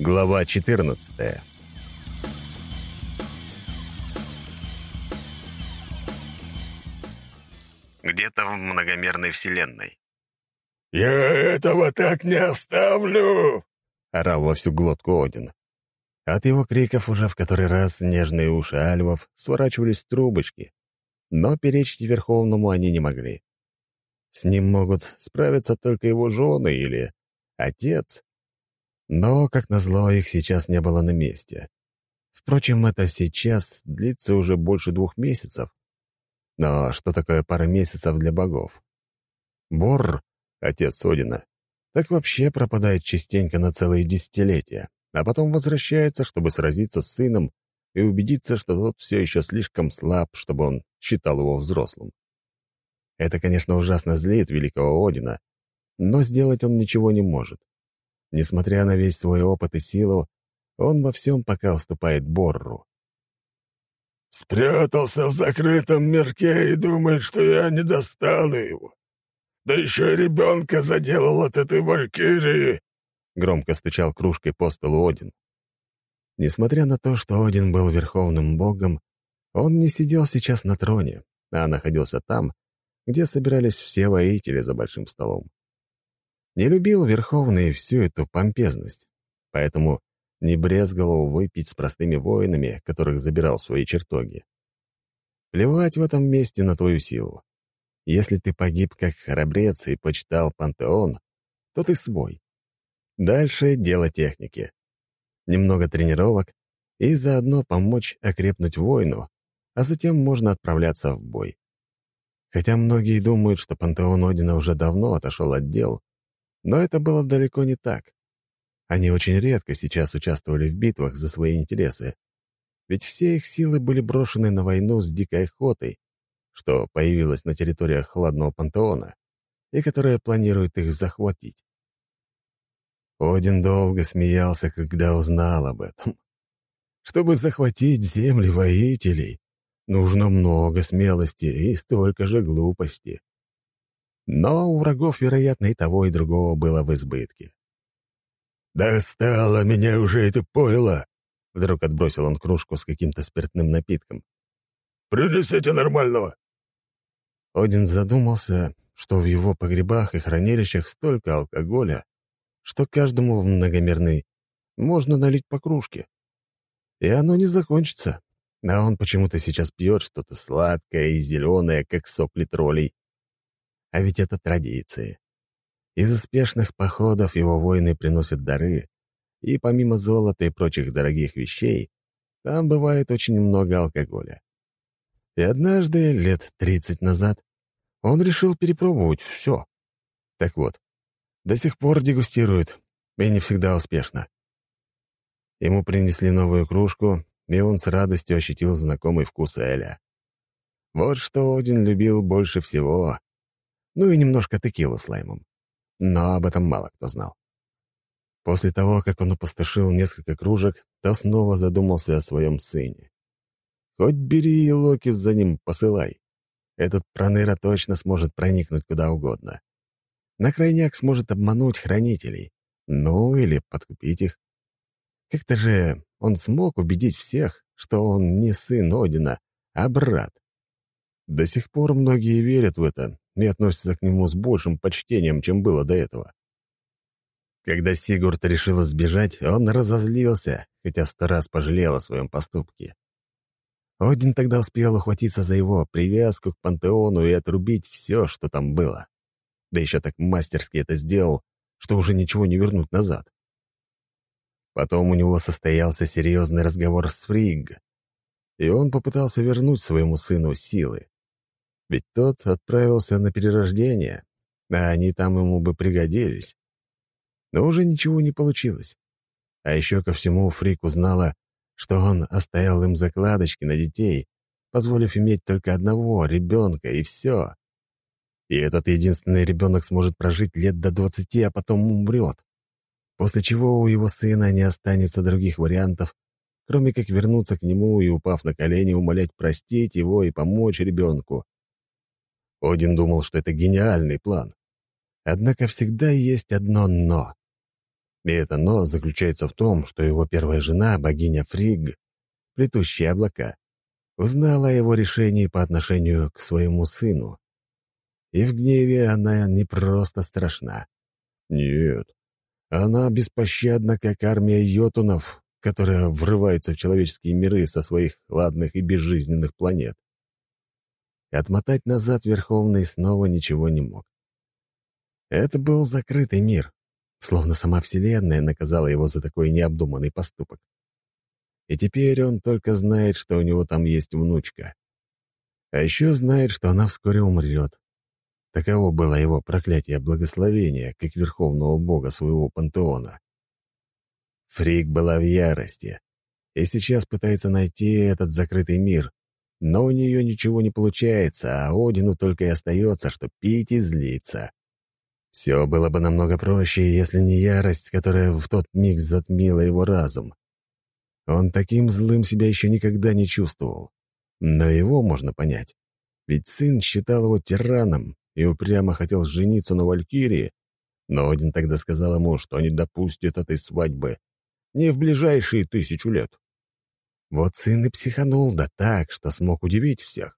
Глава 14 Где-то в многомерной вселенной. «Я этого так не оставлю!» — орал во всю глотку Один. От его криков уже в который раз нежные уши альвов сворачивались в трубочки, но перечить Верховному они не могли. С ним могут справиться только его жены или отец. Но, как назло, их сейчас не было на месте. Впрочем, это сейчас длится уже больше двух месяцев. Но что такое пара месяцев для богов? Бор, отец Одина, так вообще пропадает частенько на целые десятилетия, а потом возвращается, чтобы сразиться с сыном и убедиться, что тот все еще слишком слаб, чтобы он считал его взрослым. Это, конечно, ужасно злит великого Одина, но сделать он ничего не может. Несмотря на весь свой опыт и силу, он во всем пока уступает Борру. «Спрятался в закрытом мирке и думает, что я не достану его. Да еще ребенка заделал от этой валькирии!» Громко стучал кружкой по столу Один. Несмотря на то, что Один был верховным богом, он не сидел сейчас на троне, а находился там, где собирались все воители за большим столом. Не любил Верховный всю эту помпезность, поэтому не брезговал выпить с простыми воинами, которых забирал в свои чертоги. Плевать в этом месте на твою силу. Если ты погиб как храбрец и почитал пантеон, то ты свой. Дальше дело техники. Немного тренировок и заодно помочь окрепнуть воину, а затем можно отправляться в бой. Хотя многие думают, что пантеон Одина уже давно отошел от дел, но это было далеко не так. Они очень редко сейчас участвовали в битвах за свои интересы, ведь все их силы были брошены на войну с дикой охотой, что появилась на территориях Хладного пантеона и которая планирует их захватить. Один долго смеялся, когда узнал об этом. Чтобы захватить земли воителей, Нужно много смелости и столько же глупости. Но у врагов, вероятно, и того, и другого было в избытке. «Достало меня уже это пойло!» Вдруг отбросил он кружку с каким-то спиртным напитком. «Принесите нормального!» Один задумался, что в его погребах и хранилищах столько алкоголя, что каждому в многомерный можно налить по кружке. И оно не закончится, а он почему-то сейчас пьет что-то сладкое и зеленое, как сопли троллей. А ведь это традиции. Из успешных походов его воины приносят дары, и помимо золота и прочих дорогих вещей, там бывает очень много алкоголя. И однажды, лет тридцать назад, он решил перепробовать все. Так вот, до сих пор дегустирует, и не всегда успешно. Ему принесли новую кружку, и он с радостью ощутил знакомый вкус Эля. Вот что Один любил больше всего. Ну и немножко текилу с лаймом. Но об этом мало кто знал. После того, как он опустошил несколько кружек, то снова задумался о своем сыне. Хоть бери и Локис за ним посылай. Этот проныра точно сможет проникнуть куда угодно. На крайняк сможет обмануть хранителей. Ну, или подкупить их. Как-то же он смог убедить всех, что он не сын Одина, а брат. До сих пор многие верят в это и относятся к нему с большим почтением, чем было до этого. Когда Сигурд решил сбежать, он разозлился, хотя сто раз пожалел о своем поступке. Один тогда успел ухватиться за его привязку к пантеону и отрубить все, что там было. Да еще так мастерски это сделал, что уже ничего не вернуть назад. Потом у него состоялся серьезный разговор с Фригг, и он попытался вернуть своему сыну силы. Ведь тот отправился на перерождение, а они там ему бы пригодились. Но уже ничего не получилось. А еще ко всему Фрик узнала, что он оставил им закладочки на детей, позволив иметь только одного ребенка, и все. И этот единственный ребенок сможет прожить лет до двадцати, а потом умрет после чего у его сына не останется других вариантов, кроме как вернуться к нему и, упав на колени, умолять простить его и помочь ребенку. Один думал, что это гениальный план. Однако всегда есть одно «но». И это «но» заключается в том, что его первая жена, богиня Фриг, плетущие облака, узнала о его решении по отношению к своему сыну. И в гневе она не просто страшна. Нет, она беспощадна, как армия йотунов, которая врывается в человеческие миры со своих ладных и безжизненных планет. И отмотать назад Верховный снова ничего не мог. Это был закрытый мир, словно сама Вселенная наказала его за такой необдуманный поступок. И теперь он только знает, что у него там есть внучка. А еще знает, что она вскоре умрет. Таково было его проклятие благословения, как верховного бога своего пантеона. Фрик была в ярости и сейчас пытается найти этот закрытый мир, но у нее ничего не получается, а Одину только и остается, что пить и злиться. Все было бы намного проще, если не ярость, которая в тот миг затмила его разум. Он таким злым себя еще никогда не чувствовал. Но его можно понять. Ведь сын считал его тираном и упрямо хотел жениться на Валькирии, но Один тогда сказал ему, что не допустит этой свадьбы. Не в ближайшие тысячу лет. Вот сын и психанул, да так, что смог удивить всех.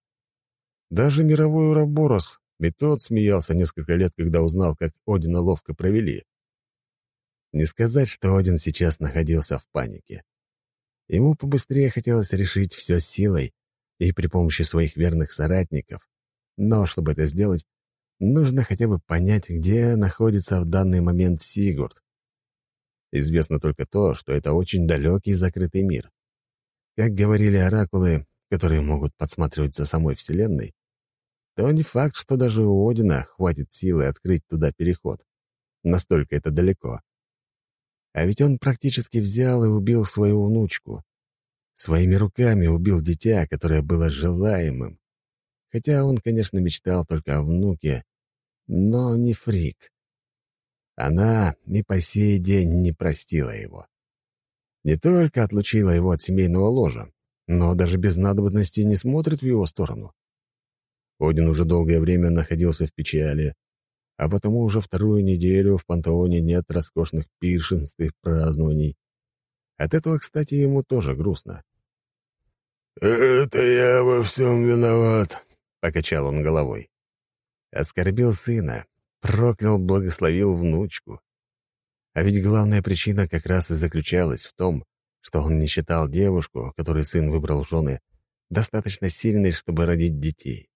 Даже мировой Ураборос, тот смеялся несколько лет, когда узнал, как Одина ловко провели. Не сказать, что Один сейчас находился в панике. Ему побыстрее хотелось решить все силой и при помощи своих верных соратников. Но чтобы это сделать, нужно хотя бы понять, где находится в данный момент Сигурд. Известно только то, что это очень далекий закрытый мир. Как говорили оракулы, которые могут подсматривать за самой Вселенной, то не факт, что даже у Одина хватит силы открыть туда переход. Настолько это далеко. А ведь он практически взял и убил свою внучку. Своими руками убил дитя, которое было желаемым. Хотя он, конечно, мечтал только о внуке, но не фрик. Она и по сей день не простила его. Не только отлучила его от семейного ложа, но даже без надобности не смотрит в его сторону. Один уже долгое время находился в печали, а потому уже вторую неделю в пантеоне нет роскошных пиршенств и празднований. От этого, кстати, ему тоже грустно. «Это я во всем виноват», — покачал он головой. Оскорбил сына, проклял, благословил внучку. А ведь главная причина как раз и заключалась в том, что он не считал девушку, которую сын выбрал жены, достаточно сильной, чтобы родить детей.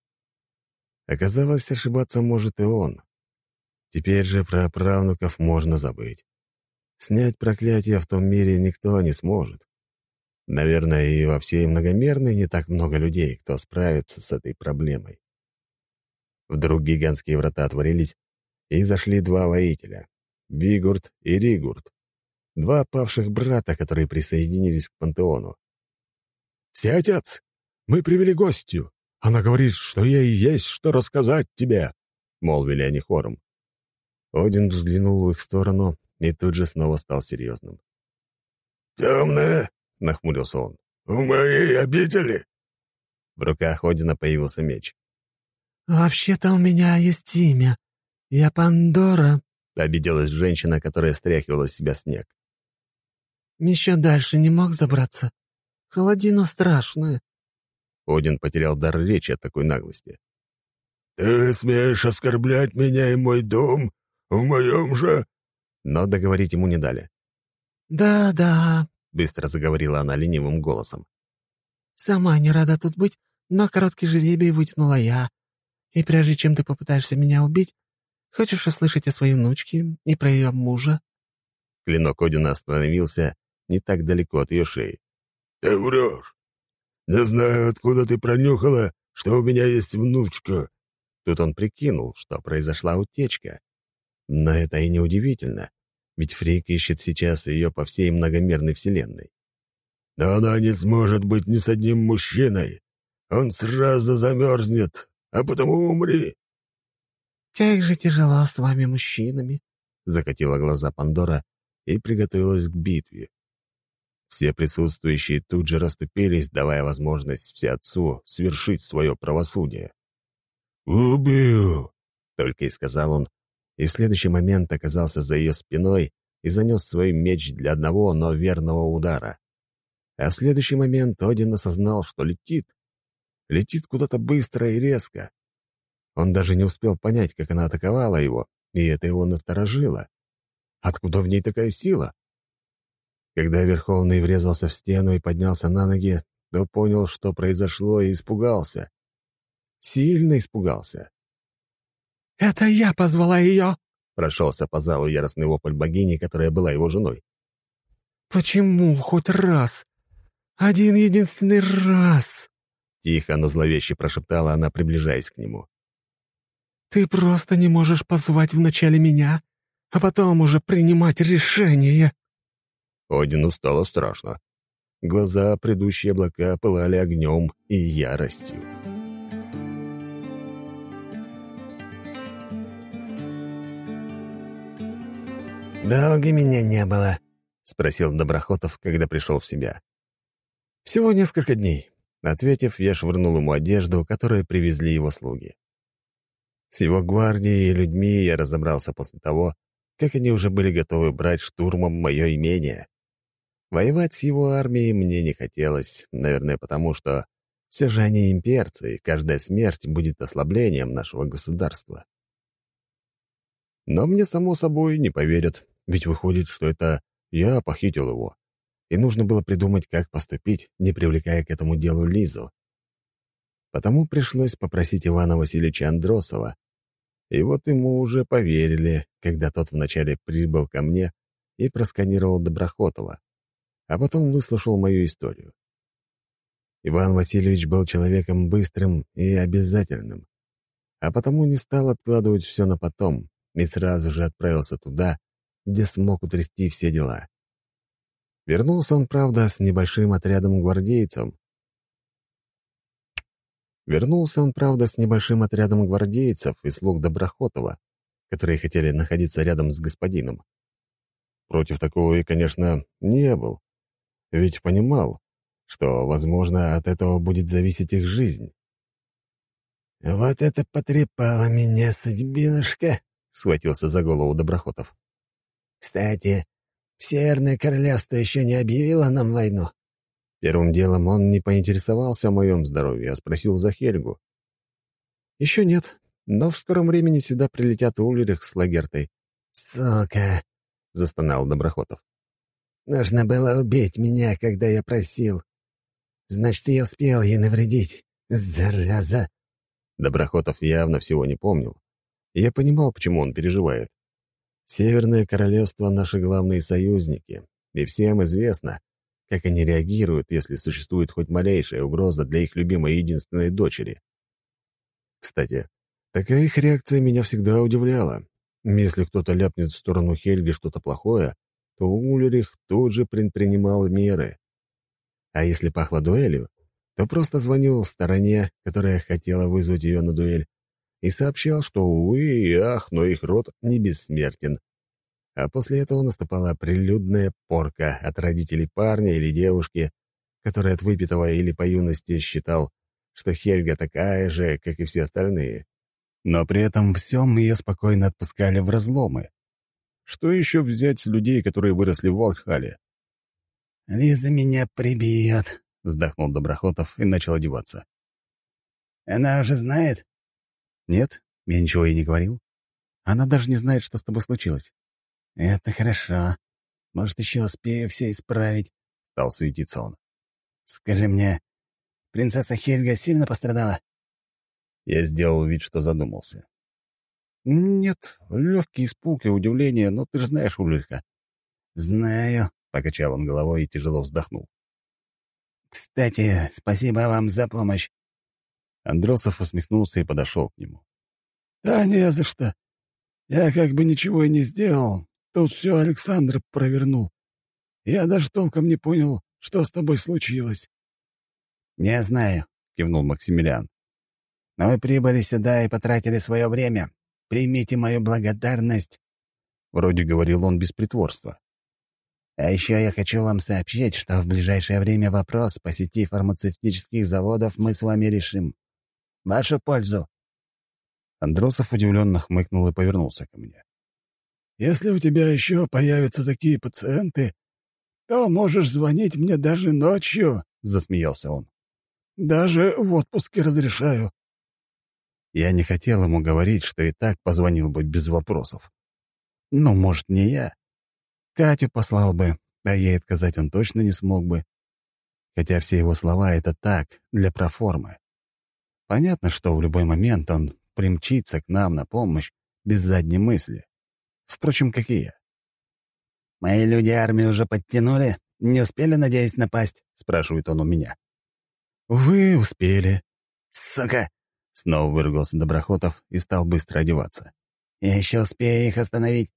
Оказалось, ошибаться может и он. Теперь же про правнуков можно забыть. Снять проклятие в том мире никто не сможет. Наверное, и во всей многомерной не так много людей, кто справится с этой проблемой. Вдруг гигантские врата отворились, и зашли два воителя — Вигурд и Ригурд, два павших брата, которые присоединились к пантеону. «Все-отец, мы привели гостью. Она говорит, что ей есть что рассказать тебе», — молвили они хором. Один взглянул в их сторону и тут же снова стал серьезным. «Темная?» — нахмурился он. «В моей обители?» В руках Одина появился меч. «Вообще-то у меня есть имя. Я Пандора», — обиделась женщина, которая стряхивала с себя снег. «Еще дальше не мог забраться. Холодина страшная». Один потерял дар речи от такой наглости. «Ты смеешь оскорблять меня и мой дом в моем же...» Но договорить ему не дали. «Да-да», — быстро заговорила она ленивым голосом. «Сама не рада тут быть, но короткий жеребий вытянула я. И прежде чем ты попытаешься меня убить, хочешь услышать о своей внучке и про ее мужа?» Клинок Одина остановился не так далеко от ее шеи. «Ты врешь. Не знаю, откуда ты пронюхала, что у меня есть внучка». Тут он прикинул, что произошла утечка. Но это и не удивительно, ведь Фрик ищет сейчас ее по всей многомерной вселенной. «Но она не сможет быть ни с одним мужчиной. Он сразу замерзнет, а потому умри». «Как же тяжело с вами, мужчинами», — закатила глаза Пандора и приготовилась к битве. Все присутствующие тут же расступились, давая возможность всеотцу свершить свое правосудие. «Убил!» — только и сказал он, и в следующий момент оказался за ее спиной и занес свой меч для одного, но верного удара. А в следующий момент Один осознал, что летит. Летит куда-то быстро и резко. Он даже не успел понять, как она атаковала его, и это его насторожило. Откуда в ней такая сила? Когда Верховный врезался в стену и поднялся на ноги, то понял, что произошло, и испугался. Сильно испугался. «Это я позвала ее!» — прошелся по залу яростный вопль богини, которая была его женой. «Почему хоть раз? Один единственный раз!» Тихо, но зловеще прошептала она, приближаясь к нему. «Ты просто не можешь позвать вначале меня, а потом уже принимать решение!» Одину стало страшно. Глаза, предыдущие облака, пылали огнем и яростью. «Долго меня не было?» — спросил Доброхотов, когда пришел в себя. «Всего несколько дней», — ответив, я швырнул ему одежду, которую привезли его слуги. С его гвардией и людьми я разобрался после того, как они уже были готовы брать штурмом мое имение. Воевать с его армией мне не хотелось, наверное, потому что все же они имперцы, и каждая смерть будет ослаблением нашего государства. Но мне, само собой, не поверят, ведь выходит, что это я похитил его, и нужно было придумать, как поступить, не привлекая к этому делу Лизу. Потому пришлось попросить Ивана Васильевича Андросова, и вот ему уже поверили, когда тот вначале прибыл ко мне и просканировал Доброхотова а потом выслушал мою историю. Иван Васильевич был человеком быстрым и обязательным, а потому не стал откладывать все на потом и сразу же отправился туда, где смог утрясти все дела. Вернулся он, правда, с небольшим отрядом гвардейцев. Вернулся он, правда, с небольшим отрядом гвардейцев и слуг Доброхотова, которые хотели находиться рядом с господином. Против такого и, конечно, не был, ведь понимал, что, возможно, от этого будет зависеть их жизнь. «Вот это потрепало меня, судьбинушка!» — схватился за голову Доброхотов. «Кстати, Северное Королевство еще не объявило нам войну?» Первым делом он не поинтересовался о моем здоровье, а спросил за Хельгу. «Еще нет, но в скором времени сюда прилетят Ульрих с Лагертой». «Сука!» — застонал Доброхотов. Нужно было убить меня, когда я просил. Значит, я успел ей навредить. Зараза!» Доброхотов явно всего не помнил. я понимал, почему он переживает. Северное королевство — наши главные союзники, и всем известно, как они реагируют, если существует хоть малейшая угроза для их любимой единственной дочери. Кстати, такая их реакция меня всегда удивляла. Если кто-то ляпнет в сторону Хельги что-то плохое, то Ульрих тут же предпринимал меры. А если пахло дуэлью, то просто звонил стороне, которая хотела вызвать ее на дуэль, и сообщал, что, увы и ах, но их род не бессмертен. А после этого наступала прилюдная порка от родителей парня или девушки, который от выпитого или по юности считал, что Хельга такая же, как и все остальные. Но при этом всем ее спокойно отпускали в разломы. Что еще взять с людей, которые выросли в Волхале? «Лиза меня прибьет», — вздохнул Доброхотов и начал одеваться. «Она уже знает?» «Нет, я ничего ей не говорил. Она даже не знает, что с тобой случилось». «Это хорошо. Может, еще успею все исправить», — стал суетиться он. «Скажи мне, принцесса Хельга сильно пострадала?» Я сделал вид, что задумался. «Нет, легкий испуг и удивление, но ты же знаешь Ульриха». «Знаю», — покачал он головой и тяжело вздохнул. «Кстати, спасибо вам за помощь». Андросов усмехнулся и подошел к нему. «Да не за что. Я как бы ничего и не сделал. Тут все Александр провернул. Я даже толком не понял, что с тобой случилось». «Не знаю», — кивнул Максимилиан. «Но вы прибыли сюда и потратили свое время. Примите мою благодарность». Вроде говорил он без притворства. «А еще я хочу вам сообщить, что в ближайшее время вопрос по сети фармацевтических заводов мы с вами решим. Вашу пользу». Андросов удивленно хмыкнул и повернулся ко мне. Если у тебя еще появятся такие пациенты, то можешь звонить мне даже ночью», — засмеялся он. «Даже в отпуске разрешаю». Я не хотел ему говорить, что и так позвонил бы без вопросов. Ну, может, не я. Катю послал бы, а ей отказать он точно не смог бы. Хотя все его слова — это так, для проформы. Понятно, что в любой момент он примчится к нам на помощь без задней мысли. Впрочем, какие? «Мои люди армию уже подтянули? Не успели, надеюсь, напасть?» — спрашивает он у меня. «Вы успели». «Сука!» — снова выругался Доброхотов и стал быстро одеваться. «Я еще успею их остановить».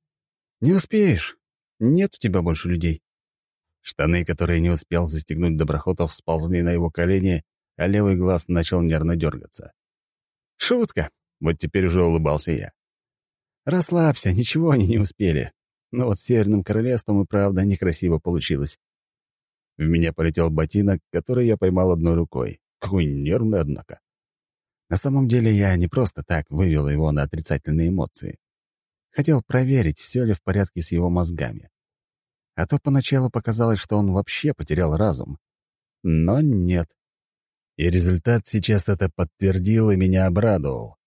«Не успеешь. Нет у тебя больше людей». Штаны, которые не успел застегнуть Доброхотов, сползли на его колени, а левый глаз начал нервно дергаться. «Шутка!» — вот теперь уже улыбался я. «Расслабься, ничего они не успели. Но вот с Северным Королевством и правда некрасиво получилось». В меня полетел ботинок, который я поймал одной рукой. Какой нервный, однако. На самом деле я не просто так вывел его на отрицательные эмоции. Хотел проверить, все ли в порядке с его мозгами. А то поначалу показалось, что он вообще потерял разум. Но нет. И результат сейчас это подтвердил и меня обрадовал.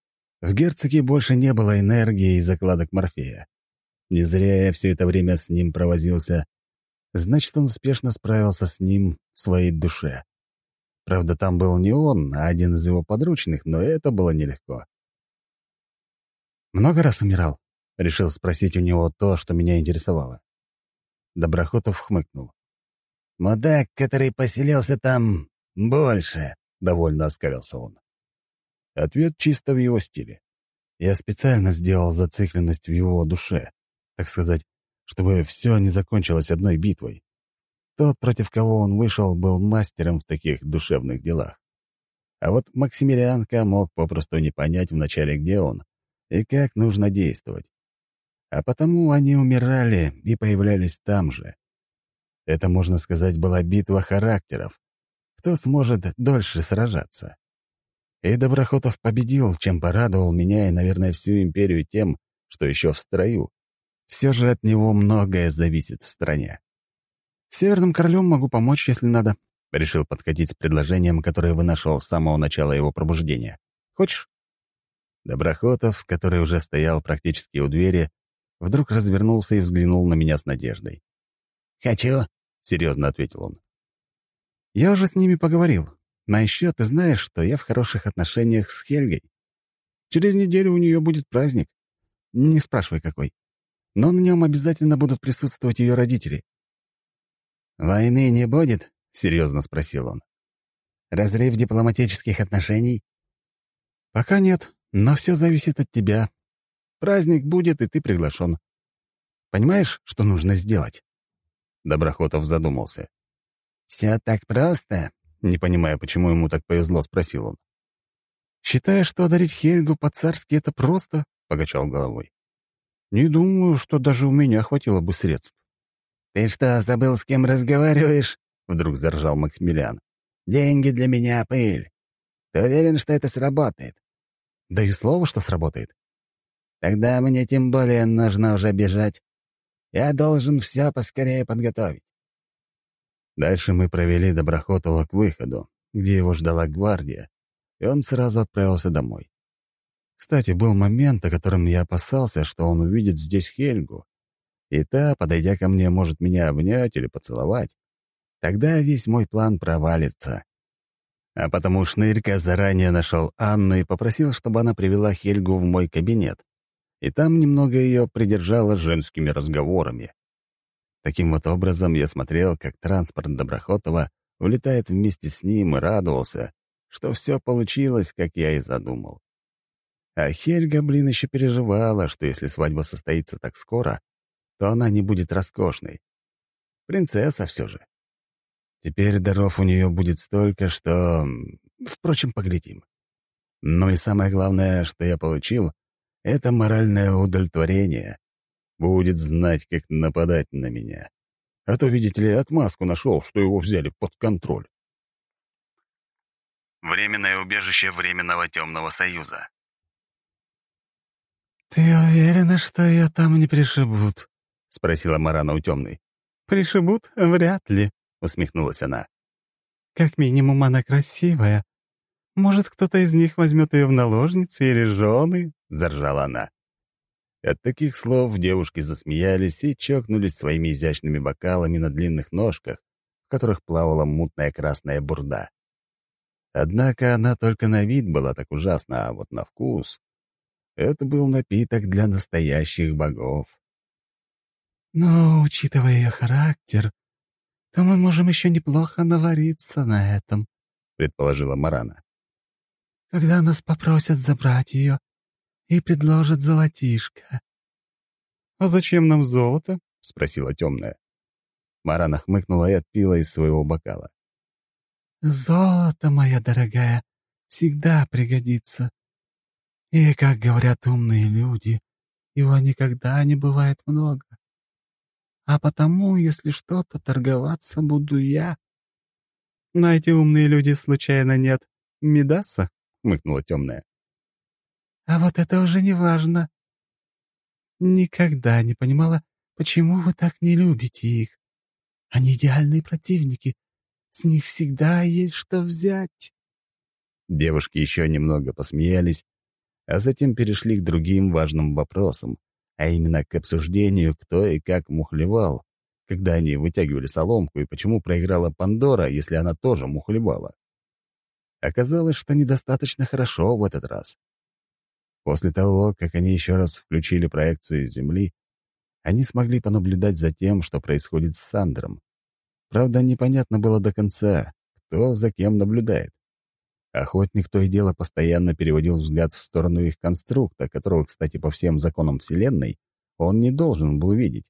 В герцоге больше не было энергии и закладок Морфея. Не зря я все это время с ним провозился. Значит, он успешно справился с ним в своей душе. Правда, там был не он, а один из его подручных, но это было нелегко. «Много раз умирал?» — решил спросить у него то, что меня интересовало. Доброхотов хмыкнул. «Мудак, который поселился там, больше», — довольно оскалился он. Ответ чисто в его стиле. Я специально сделал зацикленность в его душе, так сказать, чтобы все не закончилось одной битвой. Тот, против кого он вышел, был мастером в таких душевных делах. А вот Максимилианка мог попросту не понять вначале, где он и как нужно действовать а потому они умирали и появлялись там же. Это, можно сказать, была битва характеров. Кто сможет дольше сражаться? И Доброхотов победил, чем порадовал меня и, наверное, всю империю тем, что еще в строю. Все же от него многое зависит в стране. «Северным королем могу помочь, если надо», — решил подкатить с предложением, которое вынашивал с самого начала его пробуждения. «Хочешь?» Доброхотов, который уже стоял практически у двери, вдруг развернулся и взглянул на меня с надеждой. «Хочу», — серьезно ответил он. «Я уже с ними поговорил. На еще ты знаешь, что я в хороших отношениях с Хельгой. Через неделю у нее будет праздник. Не спрашивай, какой. Но на нем обязательно будут присутствовать ее родители». «Войны не будет?» — серьезно спросил он. «Разрыв дипломатических отношений?» «Пока нет, но все зависит от тебя, Праздник будет, и ты приглашен. Понимаешь, что нужно сделать?» Доброхотов задумался. «Все так просто?» Не понимая, почему ему так повезло, спросил он. «Считаешь, что одарить Хельгу по-царски — это просто?» — покачал головой. «Не думаю, что даже у меня хватило бы средств». «Ты что, забыл, с кем разговариваешь?» — вдруг заржал Максимилиан. «Деньги для меня — пыль. Ты уверен, что это сработает?» «Да и слово, что сработает. Тогда мне тем более нужно уже бежать. Я должен все поскорее подготовить. Дальше мы провели Доброхотова к выходу, где его ждала гвардия, и он сразу отправился домой. Кстати, был момент, о котором я опасался, что он увидит здесь Хельгу, и та, подойдя ко мне, может меня обнять или поцеловать. Тогда весь мой план провалится. А потому Шнырька заранее нашел Анну и попросил, чтобы она привела Хельгу в мой кабинет и там немного ее придержало женскими разговорами. Таким вот образом я смотрел, как транспорт Доброхотова улетает вместе с ним и радовался, что все получилось, как я и задумал. А Хельга, блин, еще переживала, что если свадьба состоится так скоро, то она не будет роскошной. Принцесса все же. Теперь даров у нее будет столько, что... Впрочем, поглядим. Ну и самое главное, что я получил, это моральное удовлетворение. Будет знать, как нападать на меня. А то, видите ли, отмазку нашел, что его взяли под контроль. Временное убежище Временного Темного Союза. «Ты уверена, что ее там не пришибут?» — спросила Марана у темной. «Пришибут? Вряд ли», — усмехнулась она. «Как минимум, она красивая. Может, кто-то из них возьмет ее в наложницы или жены?» — заржала она. От таких слов девушки засмеялись и чокнулись своими изящными бокалами на длинных ножках, в которых плавала мутная красная бурда. Однако она только на вид была так ужасна, а вот на вкус — это был напиток для настоящих богов. «Но, учитывая ее характер, то мы можем еще неплохо навариться на этом», — предположила Марана. «Когда нас попросят забрать ее, и предложат золотишко». «А зачем нам золото?» — спросила темная. Марана хмыкнула и отпила из своего бокала. «Золото, моя дорогая, всегда пригодится. И, как говорят умные люди, его никогда не бывает много. А потому, если что-то, торговаться буду я». «На эти умные люди случайно нет Медаса?» — хмыкнула темная. А вот это уже не важно. Никогда не понимала, почему вы так не любите их. Они идеальные противники. С них всегда есть что взять. Девушки еще немного посмеялись, а затем перешли к другим важным вопросам, а именно к обсуждению, кто и как мухлевал, когда они вытягивали соломку и почему проиграла Пандора, если она тоже мухлевала. Оказалось, что недостаточно хорошо в этот раз. После того, как они еще раз включили проекцию Земли, они смогли понаблюдать за тем, что происходит с Сандром. Правда, непонятно было до конца, кто за кем наблюдает. Охотник то и дело постоянно переводил взгляд в сторону их конструкта, которого, кстати, по всем законам Вселенной, он не должен был видеть.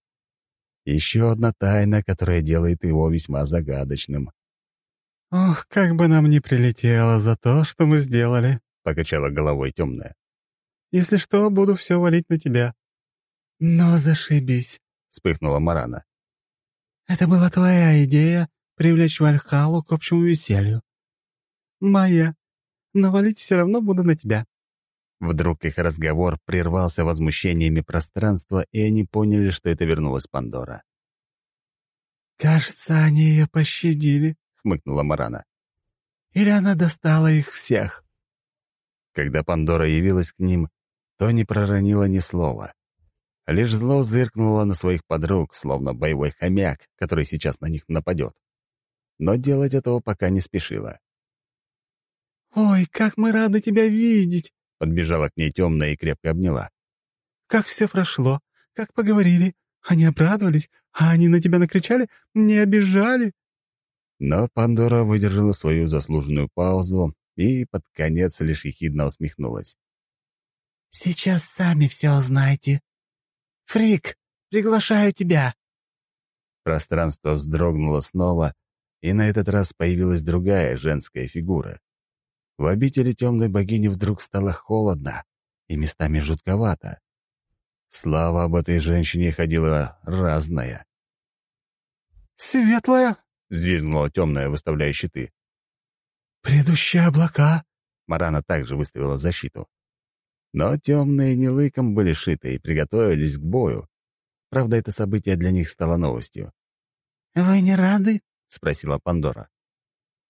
Еще одна тайна, которая делает его весьма загадочным. «Ох, как бы нам не прилетело за то, что мы сделали», — покачала головой темная. Если что, буду все валить на тебя». «Но зашибись», — вспыхнула Марана. «Это была твоя идея — привлечь Вальхалу к общему веселью. Моя. Но валить все равно буду на тебя». Вдруг их разговор прервался возмущениями пространства, и они поняли, что это вернулась Пандора. «Кажется, они ее пощадили», — хмыкнула Марана. «Или она достала их всех?» Когда Пандора явилась к ним, то не проронила ни слова. Лишь зло зыркнуло на своих подруг, словно боевой хомяк, который сейчас на них нападет. Но делать этого пока не спешила. «Ой, как мы рады тебя видеть!» — подбежала к ней темная и крепко обняла. «Как все прошло? Как поговорили? Они обрадовались? А они на тебя накричали? Не обижали?» Но Пандора выдержала свою заслуженную паузу и под конец лишь ехидно усмехнулась. «Сейчас сами все узнаете. Фрик, приглашаю тебя!» Пространство вздрогнуло снова, и на этот раз появилась другая женская фигура. В обители темной богини вдруг стало холодно и местами жутковато. Слава об этой женщине ходила разная. «Светлая!» — взвизгнула темная, выставляя щиты. «Предыдущие облака!» Марана также выставила защиту. Но темные не лыком были шиты и приготовились к бою. Правда, это событие для них стало новостью. «Вы не рады?» — спросила Пандора.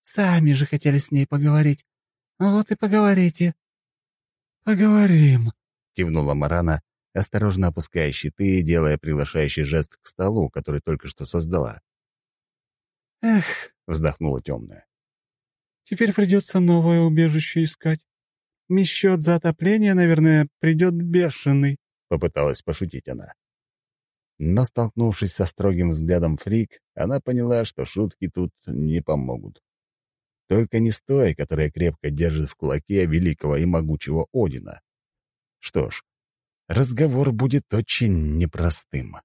«Сами же хотели с ней поговорить. Вот и поговорите». «Поговорим», — кивнула Марана, осторожно опуская щиты и делая приглашающий жест к столу, который только что создала. «Эх», — вздохнула темная. «Теперь придется новое убежище искать. Счет за отопление, наверное, придет бешеный», — попыталась пошутить она. Но, столкнувшись со строгим взглядом Фрик, она поняла, что шутки тут не помогут. Только не с той, которая крепко держит в кулаке великого и могучего Одина. Что ж, разговор будет очень непростым.